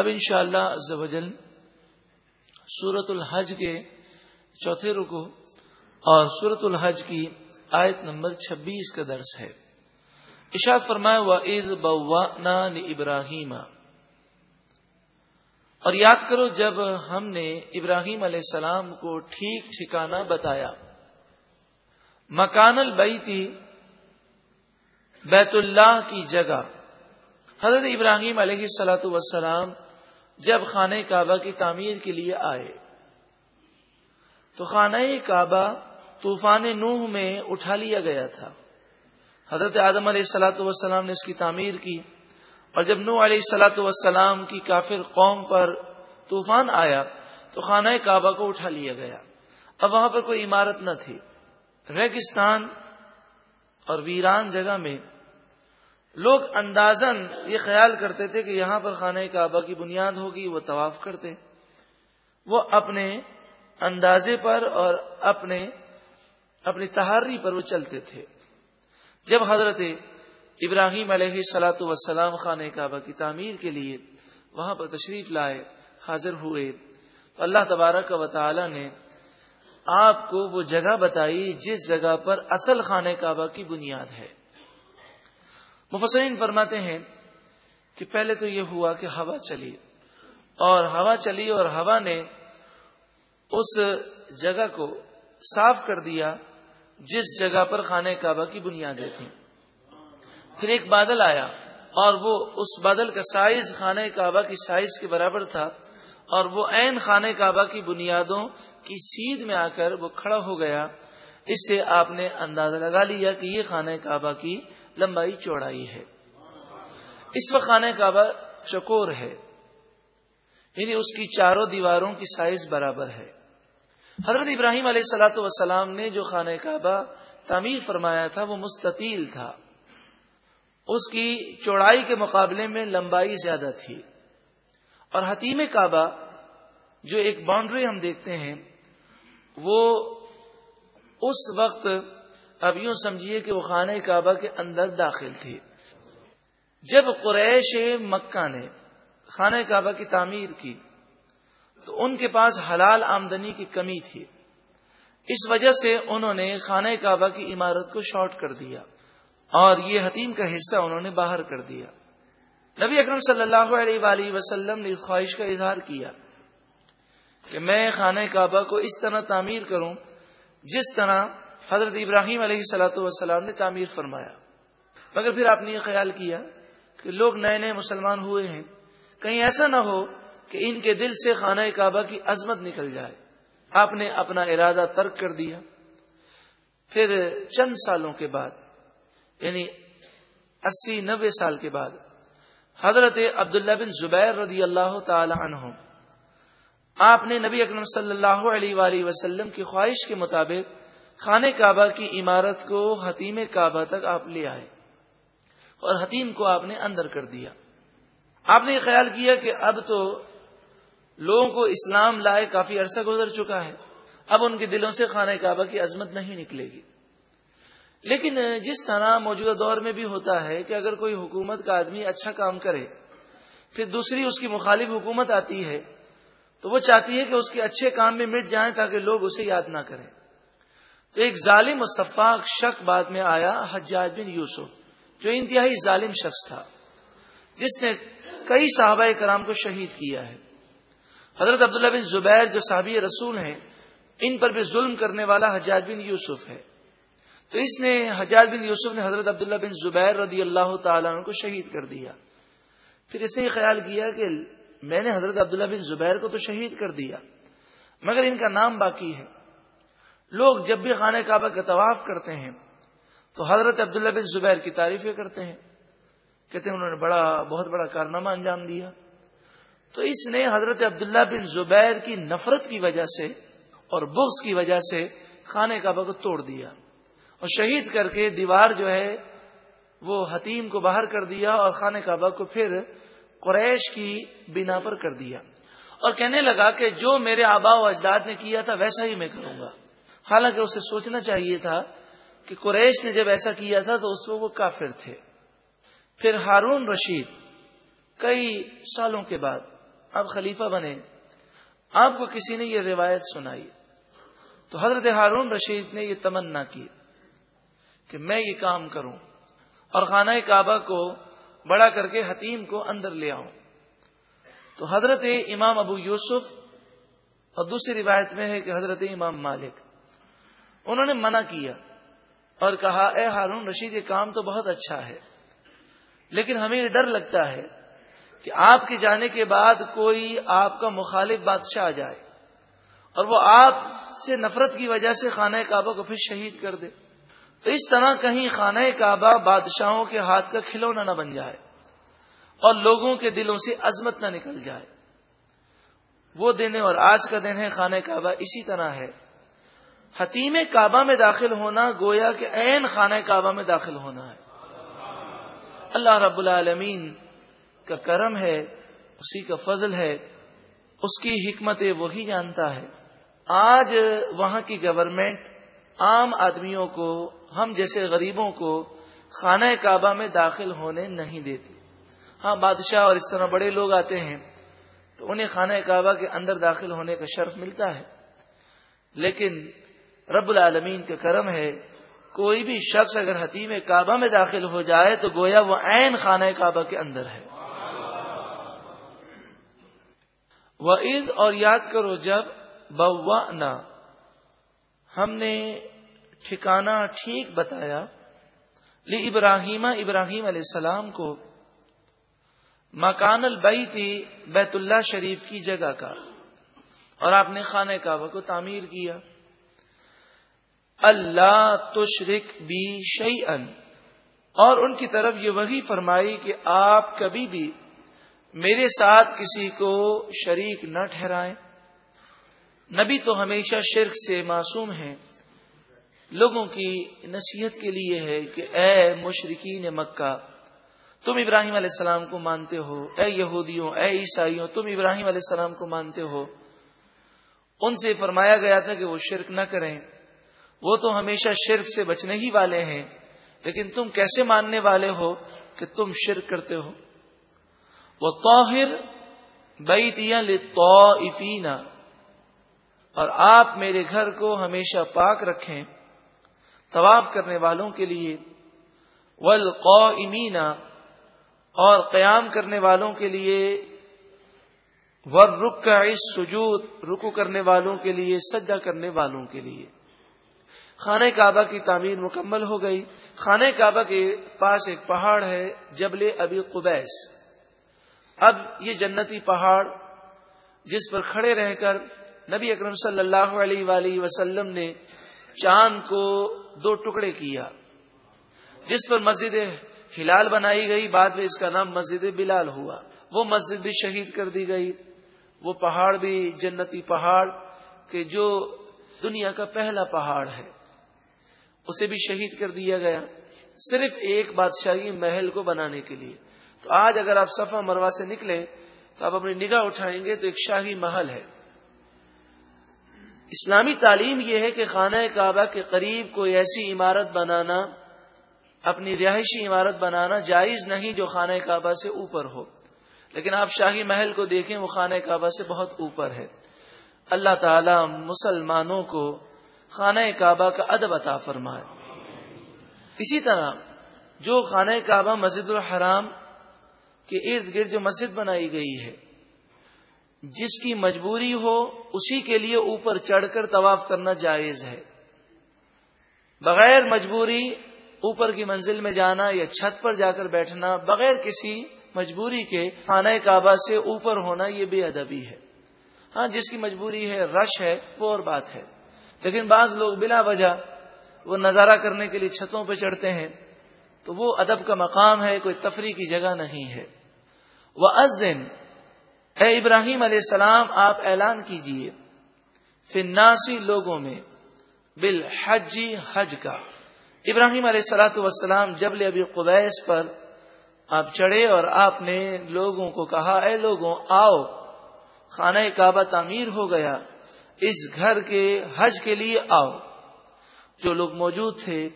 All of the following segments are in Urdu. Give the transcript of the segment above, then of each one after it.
اب انشاءاللہ شاء اللہ سورت الحج کے چوتھے رکو اور سورت الحج کی آیت نمبر چھبیس کا درس ہے۔ اشاد فرمائے و عید ابراہیم اور یاد کرو، جب ہم نے ابراہیم علیہ السلام کو ٹھیک ٹھکانا بتایا، مکان البیتی بیت اللہ کی جگہ، حضرت ابراہیم علیہ السلاۃ وسلام جب خانہ کعبہ کی تعمیر کے لیے آئے۔ تو خانہ کعبہ طوفان نوح میں اٹھا لیا گیا تھا۔ حضرت آدم علیہ السلاۃ والسلام نے اس کی تعمیر کی۔ اور جب نوح علیہ السلاۃ والسلام کی کافر قوم پر طوفان آیا، تو خانہ کعبہ کو اٹھا لیا گیا۔ اب وہاں پر کوئی عمارت نہ تھی۔ ریگستان اور ویران جگہ میں لوگ اندازن یہ خیال کرتے تھے کہ یہاں پر خانہ کعبہ کی بنیاد ہوگی، وہ طواف کرتے وہ اپنے اندازے پر اور اپنے، اپنی تحاری پر وہ چلتے تھے۔ جب حضرت ابراہیم علیہ سلاۃ وسلام خانہ کعبہ کی تعمیر کے لیے وہاں پر تشریف لائے، حاضر ہوئے، تو اللہ تبارک و تعالی نے آپ کو وہ جگہ بتائی جس جگہ پر اصل خانہ کعبہ کی بنیاد ہے۔ مفسرین فرماتے ہیں کہ پہلے تو یہ ہوا کہ ہوا چلی اور ہوا چلی اور ہوا نے اس جگہ کو صاف کر دیا جس جگہ پر خانہ کعبہ کی بنیادیں تھیں۔ پھر ایک بادل آیا اور وہ اس بادل کا سائز خانہ کعبہ کی سائز کے برابر تھا اور وہ عین خانہ کعبہ کی بنیادوں کی سیدھ میں آ کر وہ کھڑا ہو گیا۔ اس سے آپ نے اندازہ لگا لیا کہ یہ خانہ کعبہ کی لمبائی چوڑائی ہے۔ اس وقت خانہ کعبہ چکور ہے۔ یعنی اس کی چاروں دیواروں کی سائز برابر ہے۔ حضرت ابراہیم علیہ السلاۃ وسلام نے جو خانہ کعبہ تعمیر فرمایا تھا، وہ مستطیل تھا۔ اس کی چوڑائی کے مقابلے میں لمبائی زیادہ تھی۔ اور حتیم کعبہ، جو ایک باؤنڈری ہم دیکھتے ہیں، وہ اس وقت اب یوں سمجھیے کہ وہ خانہ کعبہ کے اندر داخل تھی۔ جب قریش مکہ نے خانہ کعبہ کی تعمیر کی، تو ان کے پاس حلال آمدنی کی کمی تھی۔ اس وجہ سے انہوں نے خانہ کعبہ کی عمارت کو شارٹ کر دیا اور یہ حتیم کا حصہ انہوں نے باہر کر دیا۔ نبی اکرم صلی اللہ علیہ وآلہ وسلم نے اس خواہش کا اظہار کیا کہ میں خانہ کعبہ کو اس طرح تعمیر کروں جس طرح حضرت ابراہیم علیہ سلاۃ والسلام نے تعمیر فرمایا۔ مگر پھر آپ نے یہ خیال کیا کہ لوگ نئے نئے مسلمان ہوئے ہیں۔ کہیں ایسا نہ ہو کہ ان کے دل سے خانہ کعبہ کی عظمت نکل جائے۔ آپ نے اپنا ارادہ ترک کر دیا۔ پھر چند سالوں کے بعد یعنی اسی نبے سال کے بعد، حضرت عبداللہ بن زبیر رضی اللہ تعالی عنہ آپ نے نبی اکرم صلی اللہ علیہ وآلہ وسلم کی خواہش کے مطابق خانہ کعبہ کی عمارت کو حتیم کعبہ تک آپ لے آئے اور حتیم کو آپ نے اندر کر دیا۔ آپ نے یہ خیال کیا کہ اب تو لوگوں کو اسلام لائے کافی عرصہ گزر چکا ہے۔ اب ان کے دلوں سے خانہ کعبہ کی عظمت نہیں نکلے گی۔ لیکن جس طرح موجودہ دور میں بھی ہوتا ہے کہ اگر کوئی حکومت کا آدمی اچھا کام کرے، پھر دوسری اس کی مخالف حکومت آتی ہے، تو وہ چاہتی ہے کہ اس کے اچھے کام میں مٹ جائیں تاکہ لوگ اسے یاد نہ کریں۔ تو ایک ظالم و صفاق شک بعد میں آیا، حجاج بن یوسف، جو انتہائی ظالم شخص تھا، جس نے کئی صحابہ کرام کو شہید کیا ہے۔ حضرت عبداللہ بن زبیر جو صحابی رسول ہیں، ان پر بھی ظلم کرنے والا حجاج بن یوسف ہے۔ تو اس نے، حجاج بن یوسف نے حضرت عبداللہ بن زبیر رضی اللہ تعالیٰ عنہ کو شہید کر دیا۔ پھر اس نے یہ خیال کیا کہ میں نے حضرت عبداللہ بن زبیر کو تو شہید کر دیا، مگر ان کا نام باقی ہے۔ لوگ جب بھی خانہ کعبہ کا طواف کرتے ہیں، تو حضرت عبداللہ بن زبیر کی تعریفیں کرتے ہیں۔ کہتے ہیں انہوں نے بڑا، بہت بڑا کارنامہ انجام دیا۔ تو اس نے حضرت عبداللہ بن زبیر کی نفرت کی وجہ سے اور بغض کی وجہ سے خانہ کعبہ کو توڑ دیا۔ اور شہید کر کے دیوار جو ہے، وہ حتیم کو باہر کر دیا اور خانہ کعبہ کو پھر قریش کی بنا پر کر دیا۔ اور کہنے لگا کہ جو میرے آبا و اجداد نے کیا تھا، ویسا ہی میں کروں گا۔ حالانکہ اسے سوچنا چاہیے تھا کہ قریش نے جب ایسا کیا تھا تو اس وقت وہ کافر تھے۔ پھر ہارون رشید کئی سالوں کے بعد اب خلیفہ بنے۔ آپ کو کسی نے یہ روایت سنائی۔ تو حضرت ہارون رشید نے یہ تمنا کی کہ میں یہ کام کروں اور خانہ کعبہ کو بڑا کر کے حتیم کو اندر لے آؤں۔ تو حضرت امام ابو یوسف اور دوسری روایت میں ہے کہ حضرت امام مالک انہوں نے منع کیا اور کہا، اے ہارون، رشید، یہ کام تو بہت اچھا ہے، لیکن ہمیں یہ ڈر لگتا ہے کہ آپ کے جانے کے بعد کوئی آپ کا مخالف بادشاہ آ جائے اور وہ آپ سے نفرت کی وجہ سے خانہ کعبہ کو پھر شہید کر دے۔ تو اس طرح کہیں خانہ کعبہ بادشاہوں کے ہاتھ کا کھلونا نہ بن جائے اور لوگوں کے دلوں سے عظمت نہ نکل جائے۔ وہ دن اور آج کا دن ہے، خانہ کعبہ اسی طرح ہے۔ حتیم کعبہ میں داخل ہونا گویا کہ عین خانہ کعبہ میں داخل ہونا ہے۔ اللہ رب العالمین کا کرم ہے، اسی کا فضل ہے، اس کی حکمت وہی جانتا ہے۔ آج وہاں کی گورنمنٹ عام آدمیوں کو، ہم جیسے غریبوں کو خانہ کعبہ میں داخل ہونے نہیں دیتی۔ ہاں بادشاہ اور اس طرح بڑے لوگ آتے ہیں تو انہیں خانہ کعبہ کے اندر داخل ہونے کا شرف ملتا ہے۔ لیکن رب العالمین کا کرم ہے، کوئی بھی شخص اگر حتیم کعبہ میں داخل ہو جائے تو گویا وہ عین خانہ کعبہ کے اندر ہے۔ وہ عید اور یاد کرو جب بوا ہم نے ٹھکانا ٹھیک بتایا لی ابراہیم ابراہیم علیہ السلام کو۔ مکان البئی تھی بیت اللہ شریف کی جگہ کا۔ اور آپ نے خانہ کعبہ کو تعمیر کیا۔ اللہ تشرک بی شعی اور ان کی طرف یہ وہی فرمائی کہ آپ کبھی بھی میرے ساتھ کسی کو شریک نہ ٹھہرائیں۔ نبی تو ہمیشہ شرک سے معصوم ہیں۔ لوگوں کی نصیحت کے لیے ہے کہ اے مشرقین مکہ، تم ابراہیم علیہ السلام کو مانتے ہو۔ اے یہودیوں، اے عیسائیوں، تم ابراہیم علیہ السلام کو مانتے ہو۔ ان سے فرمایا گیا تھا کہ وہ شرک نہ کریں۔ وہ تو ہمیشہ شرک سے بچنے ہی والے ہیں، لیکن تم کیسے ماننے والے ہو کہ تم شرک کرتے ہو؟ وہ توہر بئی دیا اور آپ میرے گھر کو ہمیشہ پاک رکھیں طواف کرنے والوں کے لیے ول اور قیام کرنے والوں کے لیے ور رک کا سجود رکو کرنے والوں کے لیے، سجدہ کرنے والوں کے لیے۔ خانہ کعبہ کی تعمیر مکمل ہو گئی۔ خانہ کعبہ کے پاس ایک پہاڑ ہے، جبل ابی قبیس۔ اب یہ جنتی پہاڑ جس پر کھڑے رہ کر نبی اکرم صلی اللہ علیہ وآلہ وسلم نے چاند کو دو ٹکڑے کیا، جس پر مسجد ہلال بنائی گئی۔ بعد میں اس کا نام مسجد بلال ہوا۔ وہ مسجد بھی شہید کر دی گئی۔ وہ پہاڑ بھی جنتی پہاڑ کہ جو دنیا کا پہلا پہاڑ ہے۔ اسے بھی شہید کر دیا گیا صرف ایک بادشاہی محل کو بنانے کے لیے۔ تو آج اگر آپ صفا مروا سے نکلے تو آپ اپنی نگاہ اٹھائیں گے تو ایک شاہی محل ہے۔ اسلامی تعلیم یہ ہے کہ خانہ کعبہ کے قریب کوئی ایسی عمارت بنانا، اپنی رہائشی عمارت بنانا جائز نہیں جو خانہ کعبہ سے اوپر ہو۔ لیکن آپ شاہی محل کو دیکھیں، وہ خانہ کعبہ سے بہت اوپر ہے۔ اللہ تعالی مسلمانوں کو خانہ کعبہ کا ادب عطا فرمائے۔ اسی طرح جو خانہ کعبہ مسجد الحرام کے ارد گرد جو مسجد بنائی گئی ہے، جس کی مجبوری ہو اسی کے لیے اوپر چڑھ کر طواف کرنا جائز ہے۔ بغیر مجبوری اوپر کی منزل میں جانا یا چھت پر جا کر بیٹھنا بغیر کسی مجبوری کے خانہ کعبہ سے اوپر ہونا یہ بے ادبی ہے۔ ہاں جس کی مجبوری ہے، رش ہے، وہ اور بات ہے۔ لیکن بعض لوگ بلا وجہ وہ نظارہ کرنے کے لیے چھتوں پہ چڑھتے ہیں تو وہ ادب کا مقام ہے، کوئی تفریح کی جگہ نہیں ہے۔ وہ ازن اے ابراہیم علیہ السلام، آپ اعلان کیجیے۔ فناسی لوگوں میں، بالحج حج کا۔ ابراہیم علیہ السلاۃ وسلام جبل ابی قبیس پر آپ چڑھے اور آپ نے لوگوں کو کہا، اے لوگوں، آؤ۔ خانہ کعبہ تعمیر ہو گیا۔ اس گھر کے حج کے لیے آؤ۔ جو لوگ موجود تھے،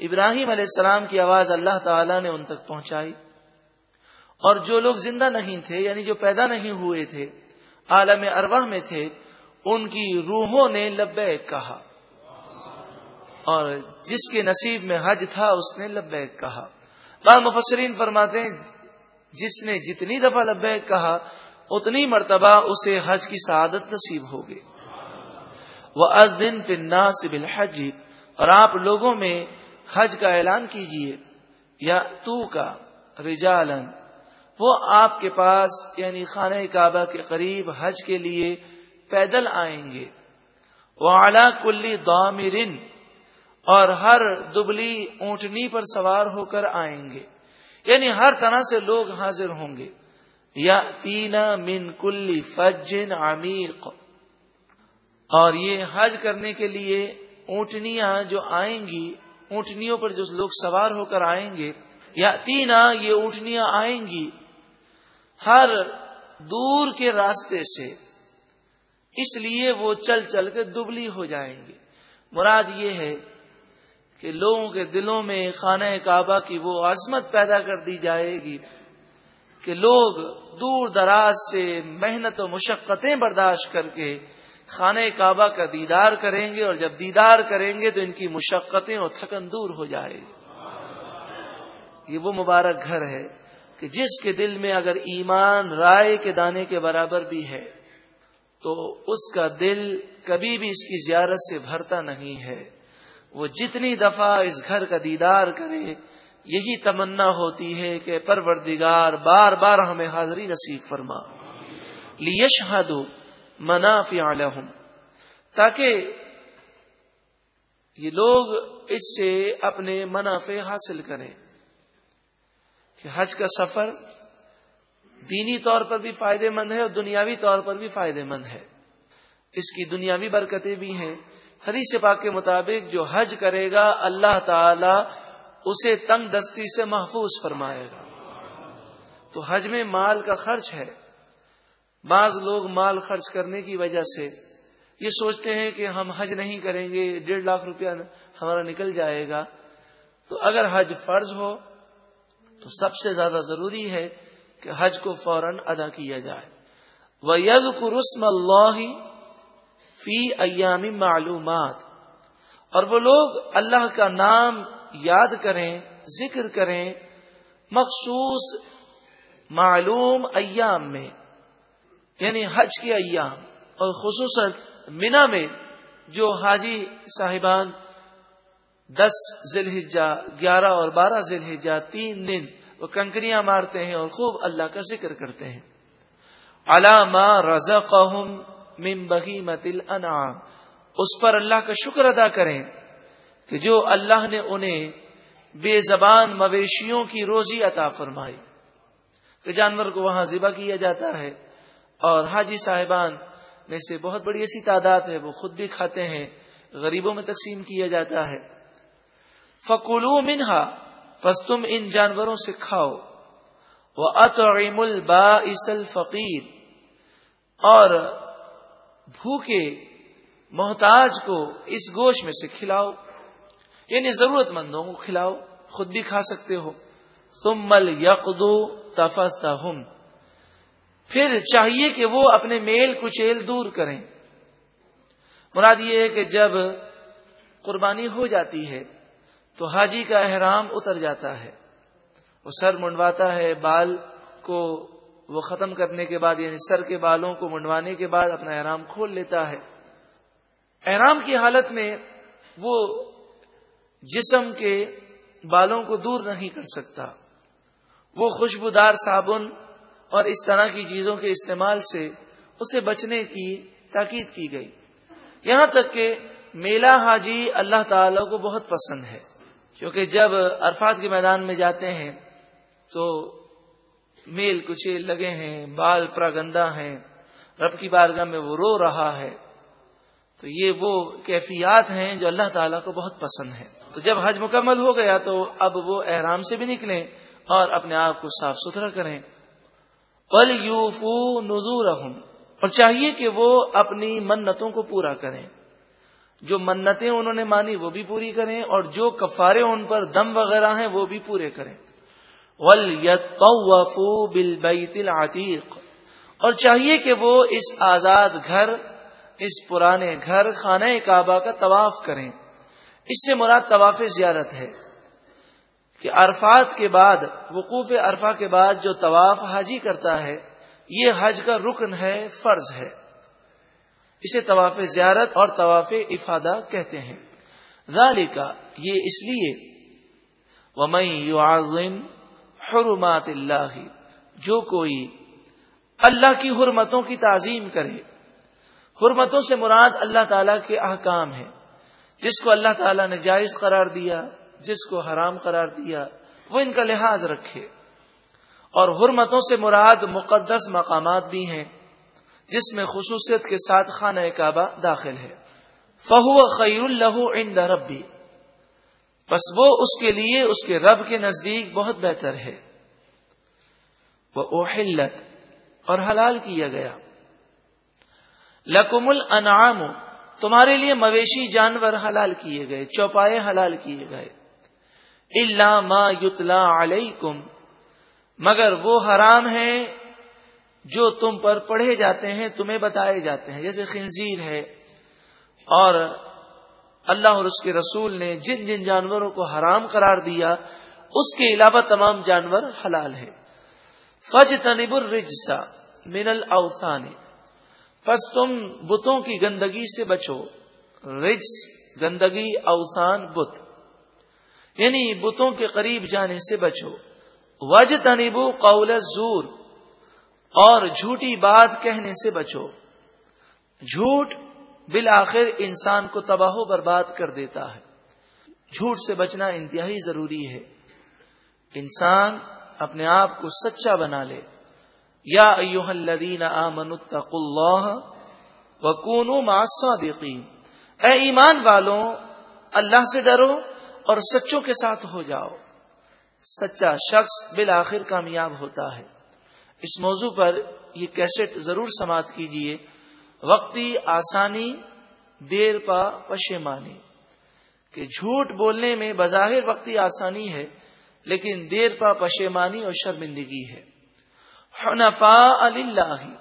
ابراہیم علیہ السلام کی آواز اللہ تعالی نے ان تک پہنچائی۔ اور جو لوگ زندہ نہیں تھے یعنی جو پیدا نہیں ہوئے تھے، عالم ارواح میں تھے، ان کی روحوں نے لبیک کہا۔ اور جس کے نصیب میں حج تھا، اس نے لبیک کہا۔ بعض مفسرین فرماتے ہیں، جس نے جتنی دفعہ لبیک کہا، اتنی مرتبہ اسے حج کی سعادت نصیب ہوگی وہ از دن فنا سبل حج اور آپ لوگوں میں حج کا اعلان کیجیے۔ یا تو کا رجالن وہ آپ کے پاس یعنی خانہ کعبہ کے قریب حج کے لیے پیدل آئیں گے۔ وہ اعلی کلی دامرن اور ہر دبلی اونٹنی پر سوار ہو کر آئیں گے۔ یعنی ہر طرح سے لوگ حاضر ہوں گے۔ یا تینا من کلی فجن عمیق۔ اور یہ حج کرنے کے لیے اونٹنیاں جو آئیں گی، اونٹنیوں پر جو لوگ سوار ہو کر آئیں گے یا تینا یہ اونٹنیاں آئیں گی ہر دور کے راستے سے۔ اس لیے وہ چل چل کے دبلی ہو جائیں گے۔ مراد یہ ہے کہ لوگوں کے دلوں میں خانہ کعبہ کی وہ عظمت پیدا کر دی جائے گی کہ لوگ دور دراز سے محنت و مشقتیں برداشت کر کے خانہ کعبہ کا دیدار کریں گے اور جب دیدار کریں گے تو ان کی مشقتیں اور تھکن دور ہو جائے گی۔ یہ وہ مبارک گھر ہے کہ جس کے دل میں اگر ایمان رائے کے دانے کے برابر بھی ہے، تو اس کا دل کبھی بھی اس کی زیارت سے بھرتا نہیں ہے۔ وہ جتنی دفعہ اس گھر کا دیدار کرے، یہی تمنا ہوتی ہے کہ پروردگار بار بار ہمیں حاضری نصیب فرما۔ لیش ہدو منافی عالم تاکہ یہ لوگ اس سے اپنے منافع حاصل کریں۔ کہ حج کا سفر دینی طور پر بھی فائدے مند ہے اور دنیاوی طور پر بھی فائدے مند ہے۔ اس کی دنیاوی برکتیں بھی ہیں۔ حدیث پاک کے مطابق جو حج کرے گا، اللہ تعالی اسے تنگ دستی سے محفوظ فرمائے گا۔ تو حج میں مال کا خرچ ہے۔ بعض لوگ مال خرچ کرنے کی وجہ سے یہ سوچتے ہیں کہ ہم حج نہیں کریں گے، ڈیڑھ لاکھ روپیہ ہمارا نکل جائے گا۔ تو اگر حج فرض ہو تو سب سے زیادہ ضروری ہے کہ حج کو فوراً ادا کیا جائے۔ وہ یز رسم اللہ فی ایامی معلومات۔ اور وہ لوگ اللہ کا نام یاد کریں، ذکر کریں مخصوص معلوم ایام میں۔ یعنی حج کے ایام اور خصوصاً مینا میں جو حاجی صاحبان دس ذیل گیارہ اور بارہ ذیل تین دن وہ کنکریاں مارتے ہیں اور خوب اللہ کا ذکر کرتے ہیں۔ علامہ رضا من بہیمت الانعام۔ اس پر اللہ کا شکر ادا کریں کہ جو اللہ نے انہیں بے زبان مویشیوں کی روزی عطا فرمائی۔ کہ جانور کو وہاں ذبح کیا جاتا ہے۔ اور حاجی صاحبان میں سے بہت بڑی ایسی تعداد ہے، وہ خود بھی کھاتے ہیں، غریبوں میں تقسیم کیا جاتا ہے۔ فکولو منہا پس تم ان جانوروں سے کھاؤ۔ وہ اطعم البا فقیر اور بھوکے محتاج کو اس گوشت میں سے کھلاؤ۔ یعنی ضرورت مندوں کو کھلاؤ، خود بھی کھا سکتے ہو۔ تم مل یقدو پھر چاہیے کہ وہ اپنے میل کچیل دور کریں۔ مراد یہ ہے کہ جب قربانی ہو جاتی ہے تو حاجی کا احرام اتر جاتا ہے۔ وہ سر منڈواتا ہے، بال کو وہ ختم کرنے کے بعد یعنی سر کے بالوں کو منڈوانے کے بعد اپنا احرام کھول لیتا ہے۔ احرام کی حالت میں وہ جسم کے بالوں کو دور نہیں کر سکتا۔ وہ خوشبودار صابن اور اس طرح کی چیزوں کے استعمال سے اسے بچنے کی تاکید کی گئی۔ یہاں تک کہ میلہ حاجی اللہ تعالی کو بہت پسند ہے، کیونکہ جب عرفات کے میدان میں جاتے ہیں تو میل کچیل لگے ہیں، بال پراگندا ہیں، رب کی بارگاہ میں وہ رو رہا ہے۔ تو یہ وہ کیفیات ہیں جو اللہ تعالیٰ کو بہت پسند ہے تو جب حج مکمل ہو گیا تو اب وہ احرام سے بھی نکلیں اور اپنے آپ کو صاف ستھرا کریں۔ پل یوفو نزور اور چاہیے کہ وہ اپنی منتوں کو پورا کریں۔ جو منتیں انہوں نے مانی وہ بھی پوری کریں، اور جو کفارے ان پر دم وغیرہ ہیں وہ بھی پورے کریں۔ بالبیت العتیق اور چاہیے کہ وہ اس آزاد گھر، اس پرانے گھر، خانہ کعبہ کا طواف کریں۔ اس سے مراد طواف زیارت ہے۔ کہ عرفات کے بعد، وقوف عرفہ کے بعد جو طواف حاجی کرتا ہے، یہ حج کا رکن ہے، فرض ہے۔ اسے طواف زیارت اور طواف افادہ کہتے ہیں۔ ذالکا یہ اس لیے۔ ومئی حرمات اللہ جو کوئی اللہ کی حرمتوں کی تعظیم کرے۔ حرمتوں سے مراد اللہ تعالی کے احکام ہے جس کو اللہ تعالیٰ نے جائز قرار دیا جس کو حرام قرار دیا، وہ ان کا لحاظ رکھے۔ اور حرمتوں سے مراد مقدس مقامات بھی ہیں، جس میں خصوصیت کے ساتھ خانہ کعبہ داخل ہے۔ فہو خیر اللہ عند ربی۔ بس وہ اس کے لیے، اس کے رب کے نزدیک بہت بہتر ہے۔ وہ اوہلت اور حلال کیا گیا۔ لکم الانعام، تمہارے لیے مویشی جانور حلال کیے گئے، چوپائے حلال کیے گئے۔ اللہ ما یتلا علیکم، مگر وہ حرام ہے جو تم پر پڑھے جاتے ہیں، تمہیں بتائے جاتے ہیں۔ جیسے خنزیر ہے، اور اللہ اور اس کے رسول نے جن جن جانوروں کو حرام قرار دیا، اس کے علاوہ تمام جانور حلال ہے فج تنب الرجسا من الاوثانی پس تم بتوں کی گندگی سے بچو۔ رجس، گندگی اوسان بت۔ یعنی بتوں کے قریب جانے سے بچو۔ وج تنبو قول زور اور جھوٹی بات کہنے سے بچو۔ جھوٹ بالآخر انسان کو تباہ و برباد کر دیتا ہے۔ جھوٹ سے بچنا انتہائی ضروری ہے۔ انسان اپنے آپ کو سچا بنا لے۔ یا ایوہ الذین آمنوا اتقوا اللہ وکونوا مع الصادقین۔ اے ایمان والوں، اللہ سے ڈرو۔ اور سچوں کے ساتھ ہو جاؤ۔ سچا شخص بالآخر کامیاب ہوتا ہے۔ اس موضوع پر یہ کیسٹ ضرور سماعت کیجیے وقتی آسانی، دیر پا پشیمانی کہ جھوٹ بولنے میں بظاہر وقتی آسانی ہے، لیکن دیر پا پشیمانی اور شرمندگی ہے۔ حنفاء اللہ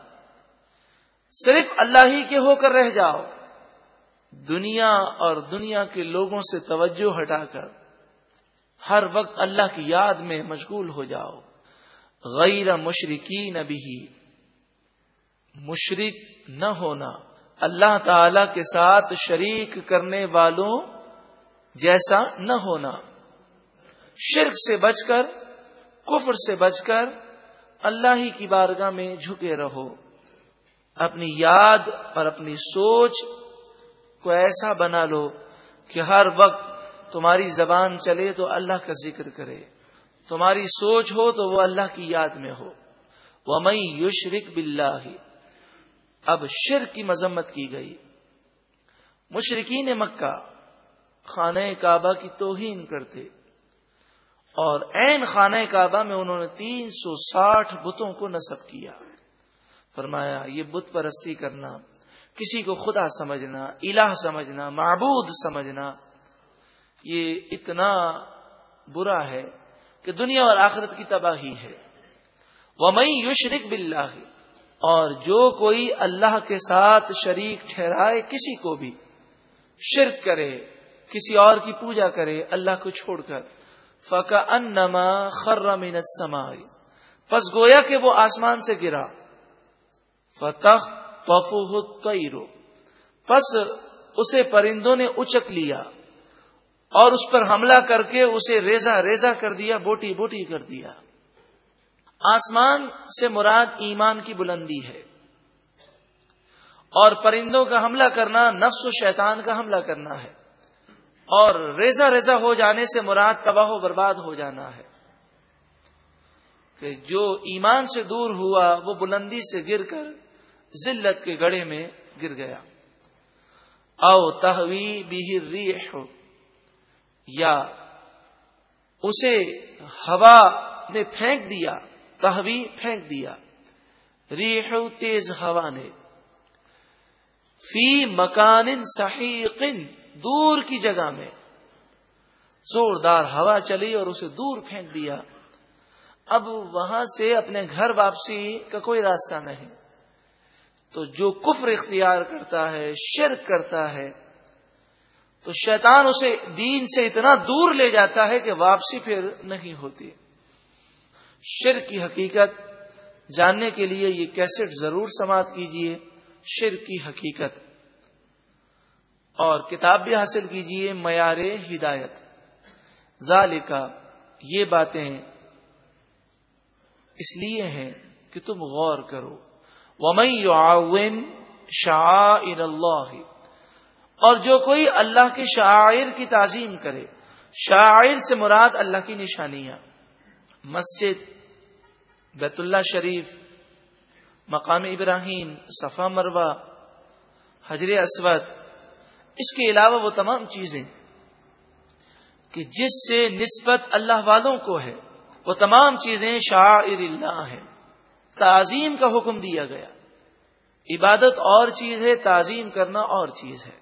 صرف اللہ ہی کے ہو کر رہ جاؤ۔ دنیا اور دنیا کے لوگوں سے توجہ ہٹا کر ہر وقت اللہ کی یاد میں مشغول ہو جاؤ۔ غیر مشرقی نبی مشرق نہ ہونا۔ اللہ تعالی کے ساتھ شریک کرنے والوں جیسا نہ ہونا۔ شرک سے بچ کر، کفر سے بچ کر اللہ ہی کی بارگاہ میں جھکے رہو۔ اپنی یاد اور اپنی سوچ کو ایسا بنا لو کہ ہر وقت تمہاری زبان چلے تو اللہ کا ذکر کرے۔ تمہاری سوچ ہو تو وہ اللہ کی یاد میں ہو۔ وہ مئی یو شرک اب شرک کی مذمت کی گئی۔ مشرقین مکہ، خانہ کعبہ کی توہین کرتے۔ اور این خانہ کعبہ میں انہوں نے تین سو ساٹھ بتوں کو نصب کیا۔ فرمایا، یہ بت پرستی کرنا کسی کو خدا سمجھنا، الہ سمجھنا، معبود سمجھنا، یہ اتنا برا ہے کہ دنیا اور آخرت کی تباہی ہے۔ وہ مئی یو شریک اور جو کوئی اللہ کے ساتھ شریک ٹھہرائے کسی کو بھی، شرک کرے، کسی اور کی پوجا کرے، اللہ کو چھوڑ کر فقا ان نما خرمین پس گویا کہ وہ آسمان سے گرا۔ فتح توفو پس اسے پرندوں نے اچک لیا اور اس پر حملہ کر کے اسے ریزا ریزا کر دیا، بوٹی بوٹی کر دیا۔ آسمان سے مراد ایمان کی بلندی ہے۔ اور پرندوں کا حملہ کرنا، نفس و شیطان کا حملہ کرنا ہے۔ اور ریزا ریزا ہو جانے سے مراد تباہ و برباد ہو جانا ہے۔ کہ جو ایمان سے دور ہوا، وہ بلندی سے گر کر ذلت کے گڑے میں گر گیا۔ او تحوی ریح یا اسے ہوا نے پھینک دیا تحوی پھینک دیا۔ ریح تیز ہوا نے۔ فی مکان صحیح دور کی جگہ میں۔ زوردار ہوا چلی اور اسے دور پھینک دیا۔ اب وہاں سے اپنے گھر واپسی کا کوئی راستہ نہیں۔ تو جو کفر اختیار کرتا ہے، شرک کرتا ہے، تو شیطان اسے دین سے اتنا دور لے جاتا ہے کہ واپسی پھر نہیں ہوتی۔ شرک کی حقیقت جاننے کے لیے یہ کیسٹ ضرور سماعت کیجیے شرک کی حقیقت۔ اور کتاب بھی حاصل کیجیے معیار ہدایت۔ ذالکا، یہ باتیں اس لیے ہیں کہ تم غور کرو۔ ومئی یعاون شاعر اللہ اور جو کوئی اللہ کے شاعر کی تعظیم کرے شاعر سے مراد اللہ کی نشانیاں، مسجد بیت اللہ شریف، مقام ابراہیم، صفا مروا حجر اسود، اس کے علاوہ وہ تمام چیزیں کہ جس سے نسبت اللہ والوں کو ہے، وہ تمام چیزیں شاعر اللہ ہیں۔ تعظیم کا حکم دیا گیا۔ عبادت اور چیز ہے، تعظیم کرنا اور چیز ہے۔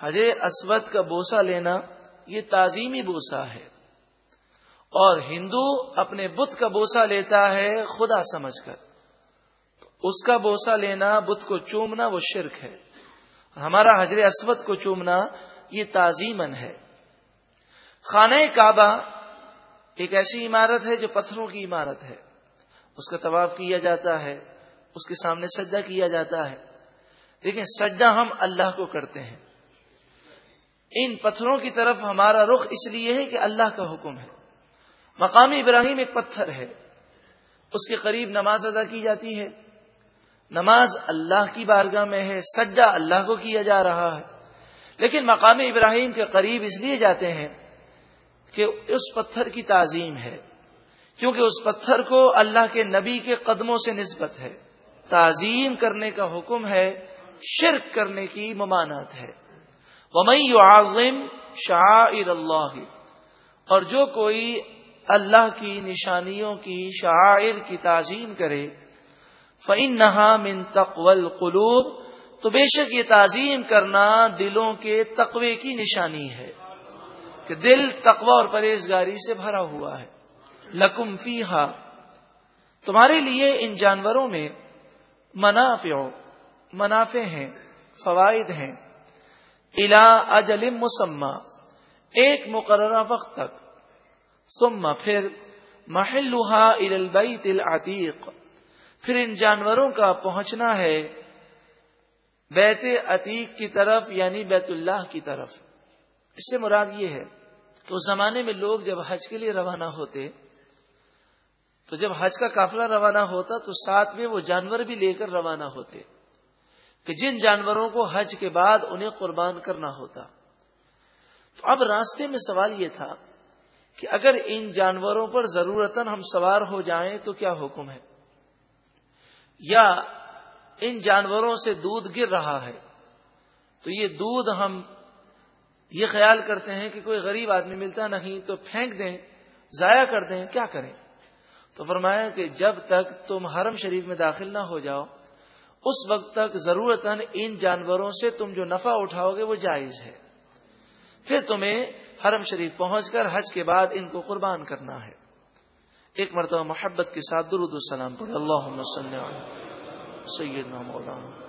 حجر اسود کا بوسا لینا، یہ تعظیمی بوسا ہے۔ اور ہندو اپنے بت کا بوسا لیتا ہے خدا سمجھ کر۔ تو اس کا بوسا لینا، بت کو چومنا، وہ شرک ہے۔ ہمارا حجر اسود کو چومنا، یہ تعظیمن ہے۔ خانہ کعبہ ایک ایسی عمارت ہے جو پتھروں کی عمارت ہے۔ اس کا طواف کیا جاتا ہے، اس کے سامنے سجدہ کیا جاتا ہے۔ لیکن سجدہ ہم اللہ کو کرتے ہیں۔ ان پتھروں کی طرف ہمارا رخ اس لیے ہے کہ اللہ کا حکم ہے۔ مقامی ابراہیم ایک پتھر ہے۔ اس کے قریب نماز ادا کی جاتی ہے۔ نماز اللہ کی بارگاہ میں ہے، سجدہ اللہ کو کیا جا رہا ہے۔ لیکن مقامی ابراہیم کے قریب اس لیے جاتے ہیں کہ اس پتھر کی تعظیم ہے۔ کیونکہ اس پتھر کو اللہ کے نبی کے قدموں سے نسبت ہے۔ تعظیم کرنے کا حکم ہے، شرک کرنے کی ممانعت ہے۔ ومئی شاعر اللہ اور جو کوئی اللہ کی نشانیوں کی شاعر کی تعظیم کرے فعن نہا من تقول قلوب تو بے شک یہ تعظیم کرنا دلوں کے تقوی کی نشانی ہے۔ کہ دل تقوی اور پرہیزگاری سے بھرا ہوا ہے۔ لکم فی تمہارے لیے ان جانوروں میں منافع منافع ہیں، فوائد ہیں۔ الا اجل مسمہ ایک مقررہ وقت تک۔ سما پھر محلوہا البیت العتیق۔ پھر ان جانوروں کا پہنچنا ہے بیت عتیق کی طرف یعنی بیت اللہ کی طرف۔ اس سے مراد یہ ہے کہ اس زمانے میں لوگ جب حج کے لیے روانہ ہوتے تو جب حج کا قافلہ روانہ ہوتا تو ساتھ میں وہ جانور بھی لے کر روانہ ہوتے کہ جن جانوروں کو حج کے بعد انہیں قربان کرنا ہوتا۔ تو اب راستے میں سوال یہ تھا کہ اگر ان جانوروں پر ضرورت ہم سوار ہو جائیں تو کیا حکم ہے؟ یا ان جانوروں سے دودھ گر رہا ہے؟ تو یہ دودھ ہم یہ خیال کرتے ہیں کہ کوئی غریب آدمی ملتا نہیں تو پھینک دیں، ضائع کر دیں، کیا کریں؟ تو فرمایا کہ جب تک تم حرم شریف میں داخل نہ ہو جاؤ، اس وقت تک ضرورت ان جانوروں سے تم جو نفع اٹھاؤ گے وہ جائز ہے۔ پھر تمہیں حرم شریف پہنچ کر حج کے بعد ان کو قربان کرنا ہے۔ ایک مرتبہ محبت کے ساتھ درود السلام پڑھ اللہ سیدنا مولانا۔